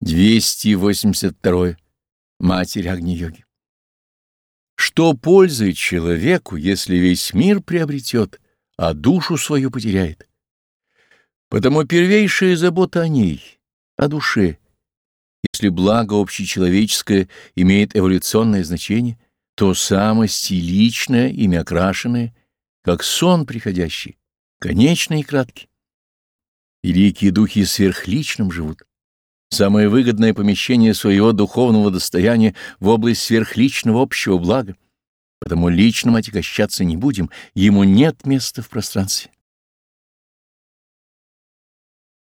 282. Матерь Агни-йоги. Что пользы человеку, если весь мир приобретет, а душу свою потеряет? Потому первейшая забота о ней, о душе. Если благо общечеловеческое имеет эволюционное значение, то самость и личное, ими окрашенное, как сон приходящий, конечный и краткий. Великие духи сверхличным живут самое выгодное помещение своего духовного достояния в область сверхличного общего блага. Потому личным отягощаться не будем, ему нет места в пространстве.